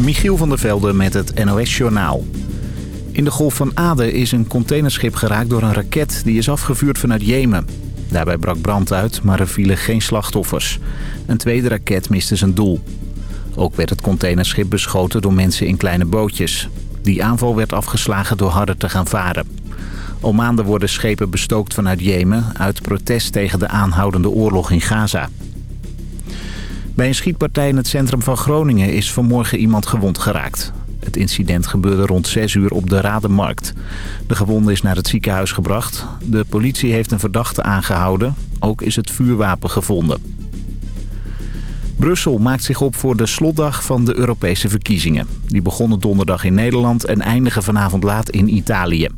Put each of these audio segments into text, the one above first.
Michiel van der Velde met het NOS-journaal. In de Golf van Aden is een containerschip geraakt door een raket die is afgevuurd vanuit Jemen. Daarbij brak brand uit, maar er vielen geen slachtoffers. Een tweede raket miste zijn doel. Ook werd het containerschip beschoten door mensen in kleine bootjes. Die aanval werd afgeslagen door harder te gaan varen. Al maanden worden schepen bestookt vanuit Jemen... uit protest tegen de aanhoudende oorlog in Gaza. Bij een schietpartij in het centrum van Groningen is vanmorgen iemand gewond geraakt. Het incident gebeurde rond 6 uur op de Radenmarkt. De gewonde is naar het ziekenhuis gebracht. De politie heeft een verdachte aangehouden. Ook is het vuurwapen gevonden. Brussel maakt zich op voor de slotdag van de Europese verkiezingen. Die begonnen donderdag in Nederland en eindigen vanavond laat in Italië.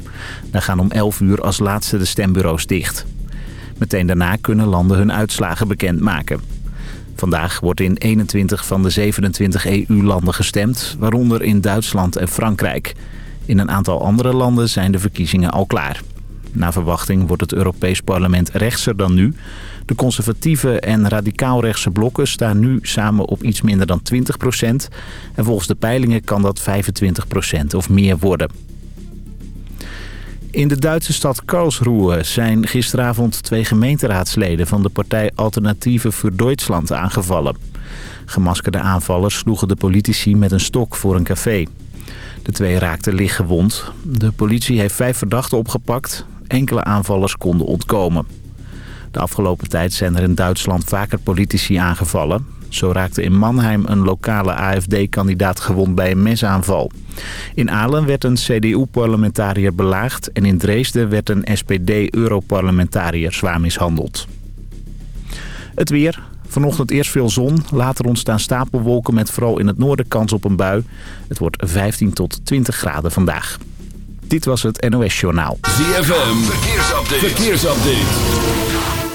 Daar gaan om 11 uur als laatste de stembureaus dicht. Meteen daarna kunnen landen hun uitslagen bekendmaken. Vandaag wordt in 21 van de 27 EU-landen gestemd, waaronder in Duitsland en Frankrijk. In een aantal andere landen zijn de verkiezingen al klaar. Na verwachting wordt het Europees Parlement rechtser dan nu. De conservatieve en radicaal-rechtse blokken staan nu samen op iets minder dan 20 procent. En volgens de peilingen kan dat 25 procent of meer worden. In de Duitse stad Karlsruhe zijn gisteravond twee gemeenteraadsleden van de partij Alternatieve voor Duitsland aangevallen. Gemaskerde aanvallers sloegen de politici met een stok voor een café. De twee raakten lichtgewond. De politie heeft vijf verdachten opgepakt. Enkele aanvallers konden ontkomen. De afgelopen tijd zijn er in Duitsland vaker politici aangevallen. Zo raakte in Mannheim een lokale AFD-kandidaat gewond bij een mesaanval. In Aalen werd een CDU-parlementariër belaagd... en in Dresden werd een SPD-europarlementariër zwaar mishandeld. Het weer. Vanochtend eerst veel zon. Later ontstaan stapelwolken met vooral in het noorden kans op een bui. Het wordt 15 tot 20 graden vandaag. Dit was het NOS Journaal. ZFM. Verkeersupdate. Verkeersupdate.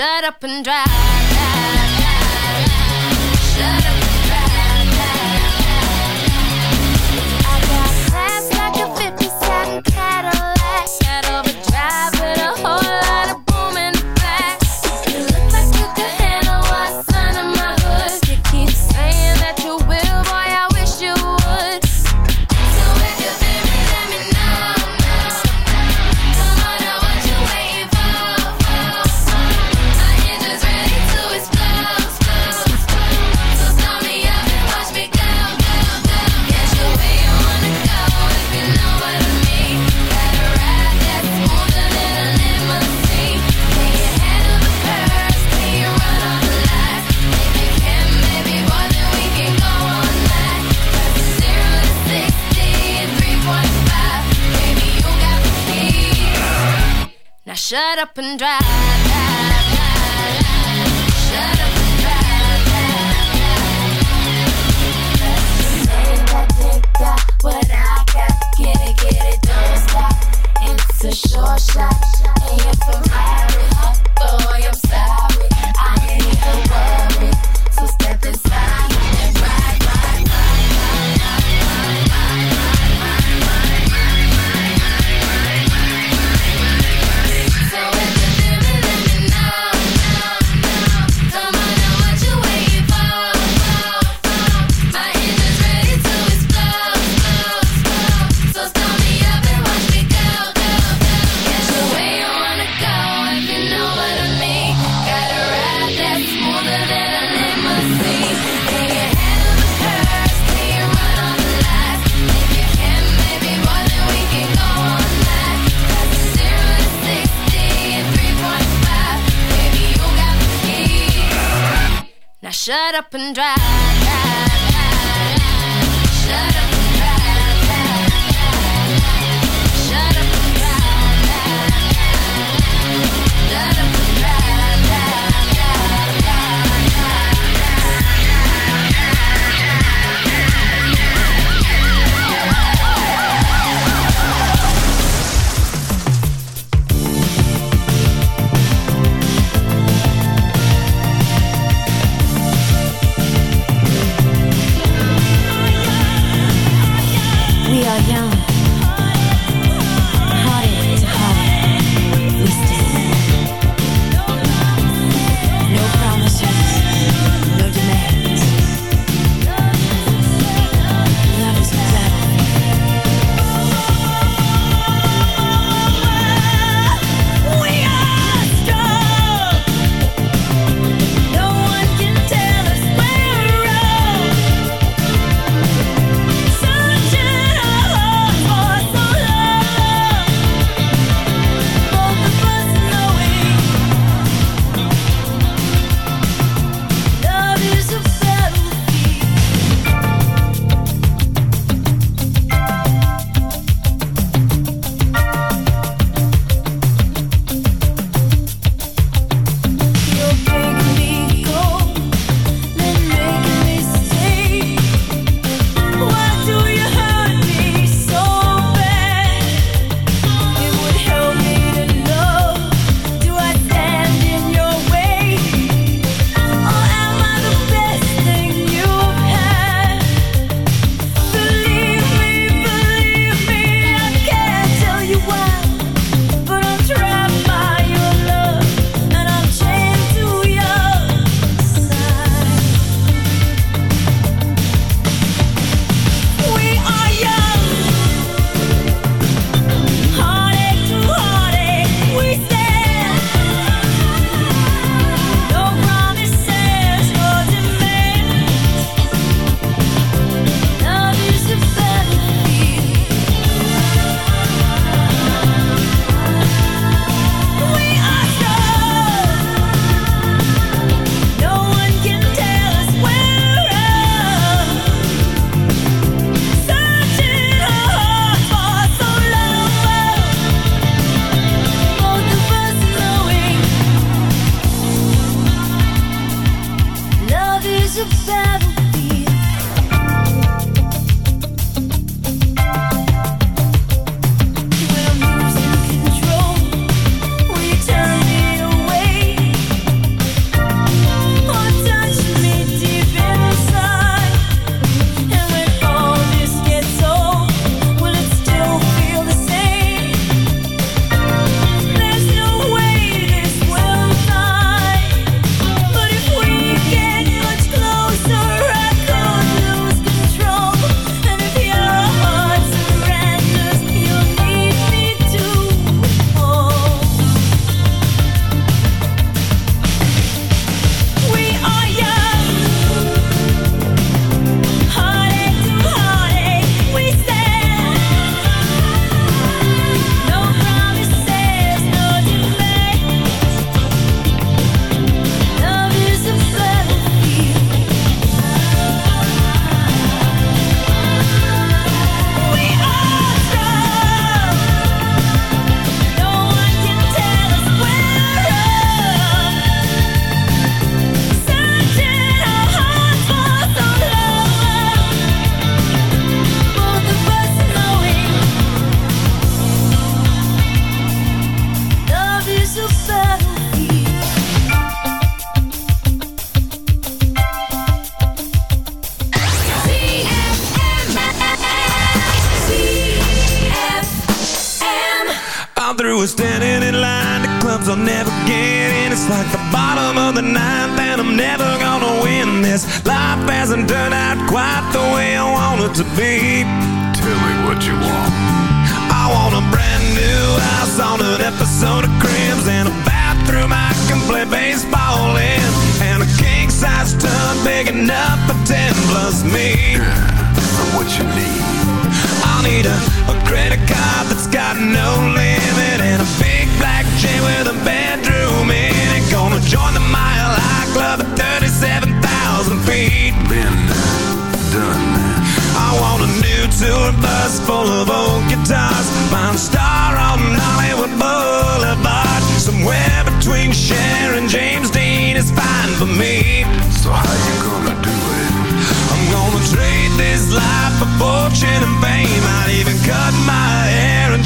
Shut up and drive. Shut up and drive. Shut up and drive,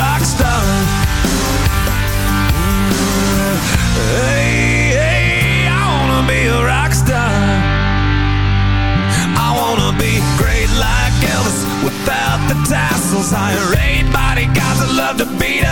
rock star. Hey, hey, I wanna be a rock star. I wanna be great like Elvis without the tassels. Hire eight bodyguards that love to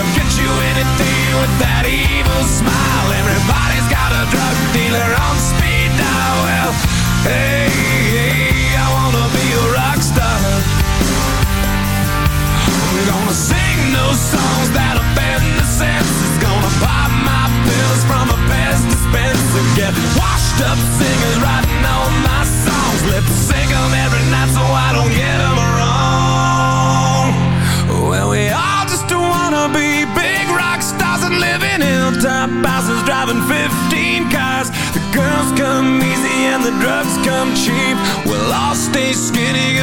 They'll get you anything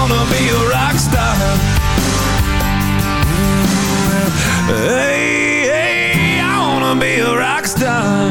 wanna be a rock star. Hey, hey, I wanna be a rock star.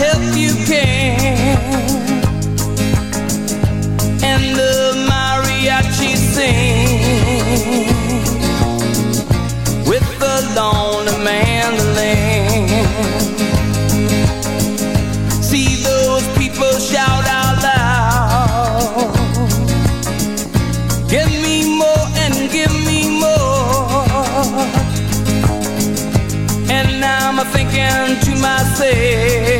help you can. And the mariachi sing with the lonely mandolin. See those people shout out loud. Give me more and give me more. And I'm thinking to myself,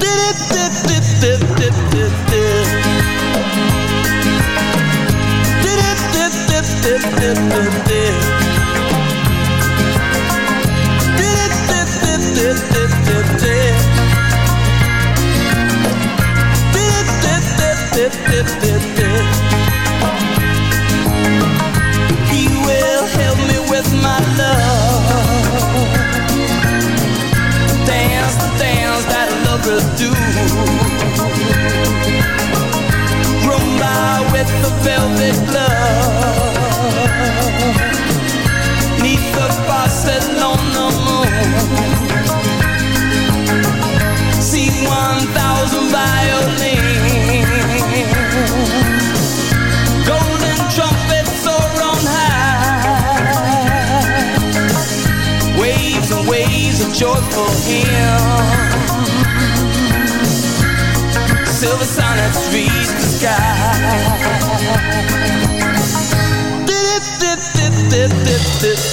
Dip, dip, dip, velvet glove Neath the faucet on the moon See 1,000 violins Golden trumpets soar on high. Waves and waves of joyful hymns Silver sonnets reach the sky. Take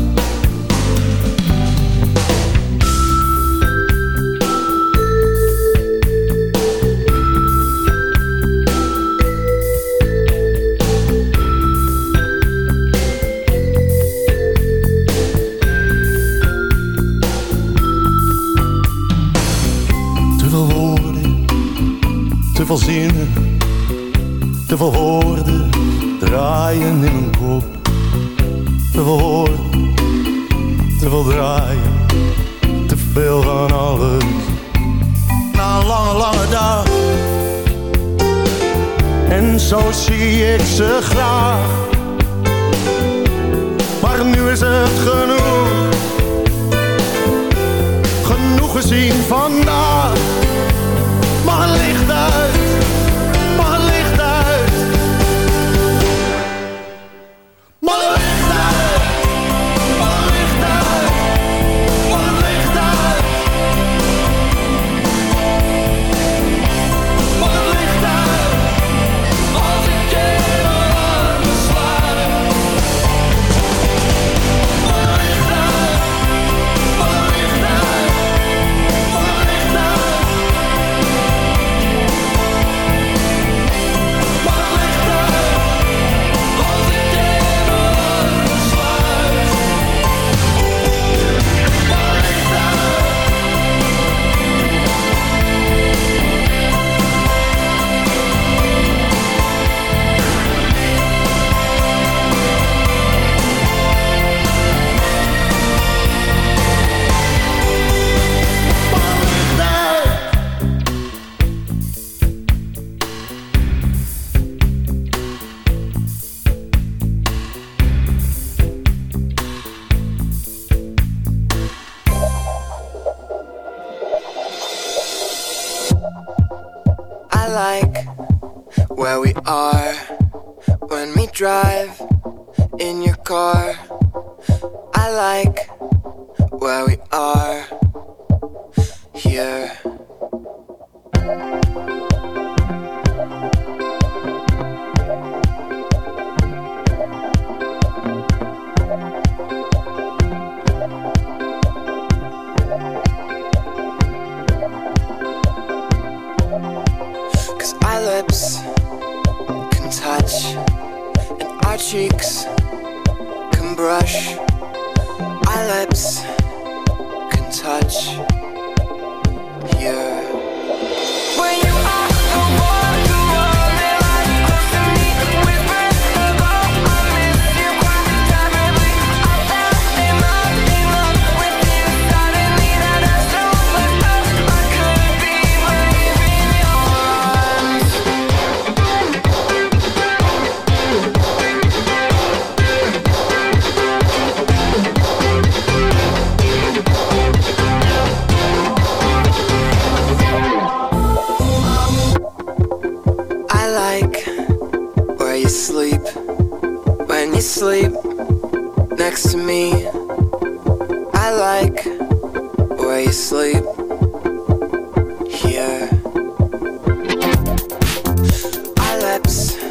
Our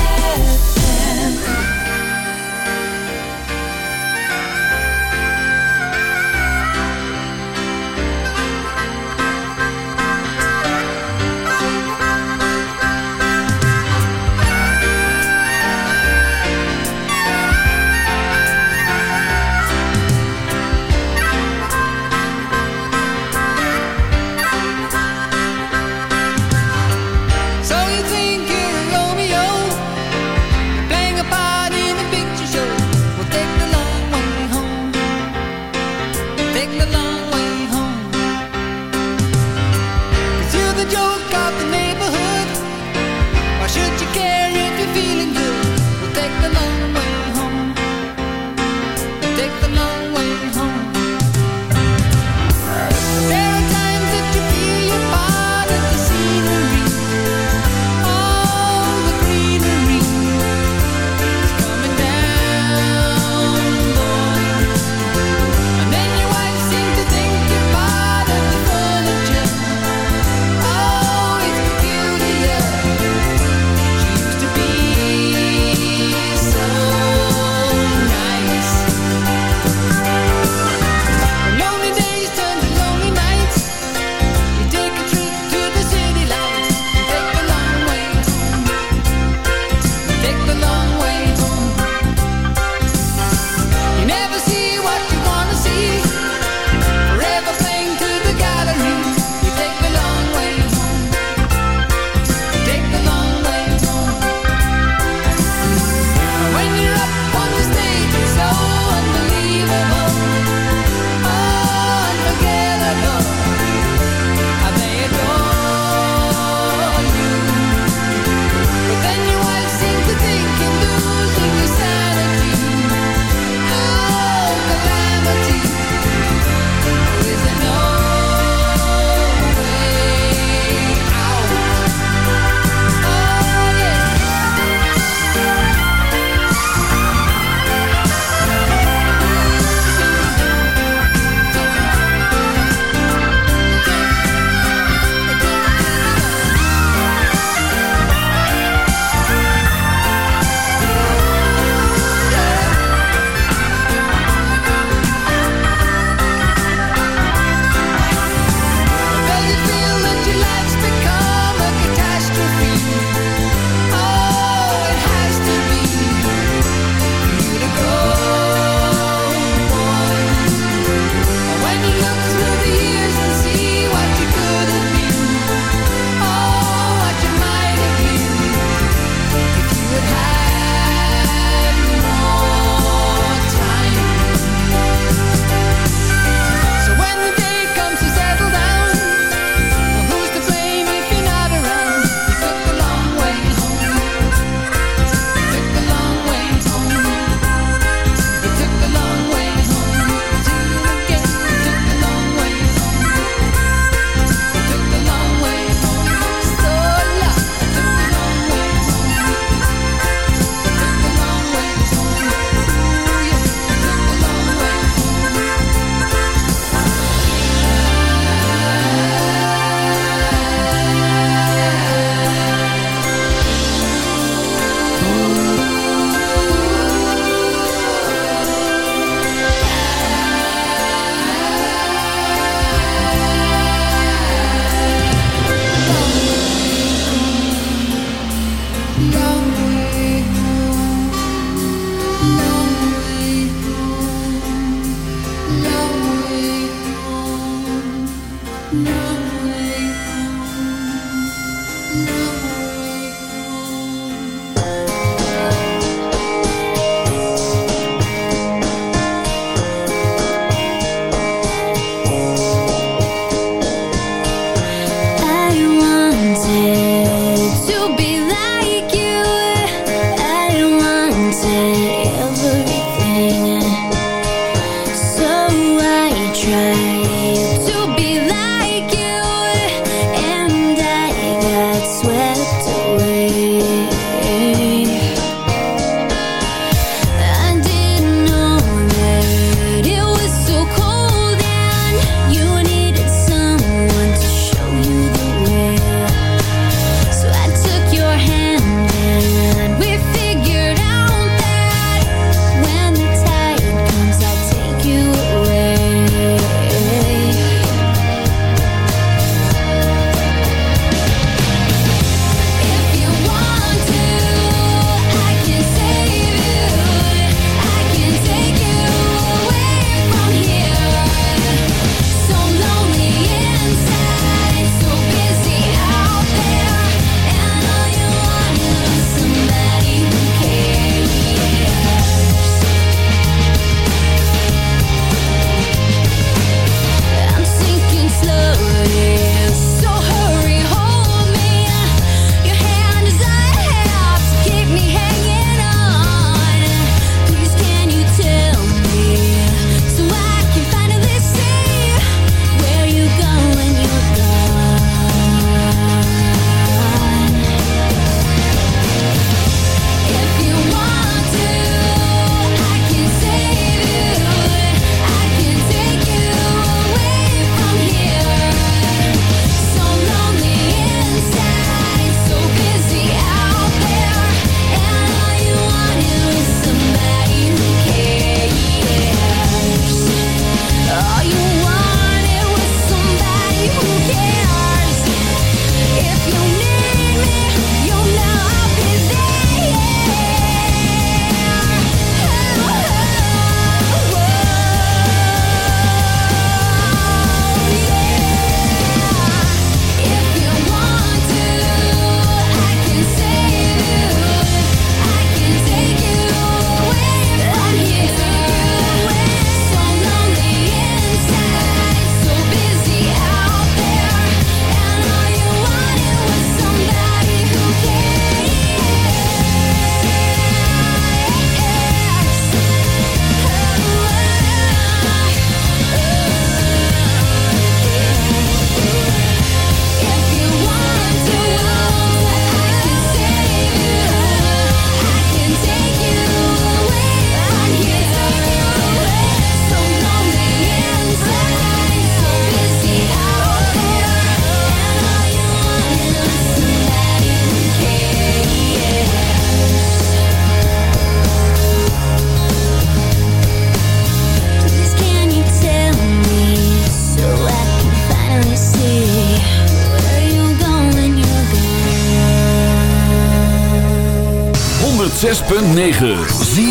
106.9 Zie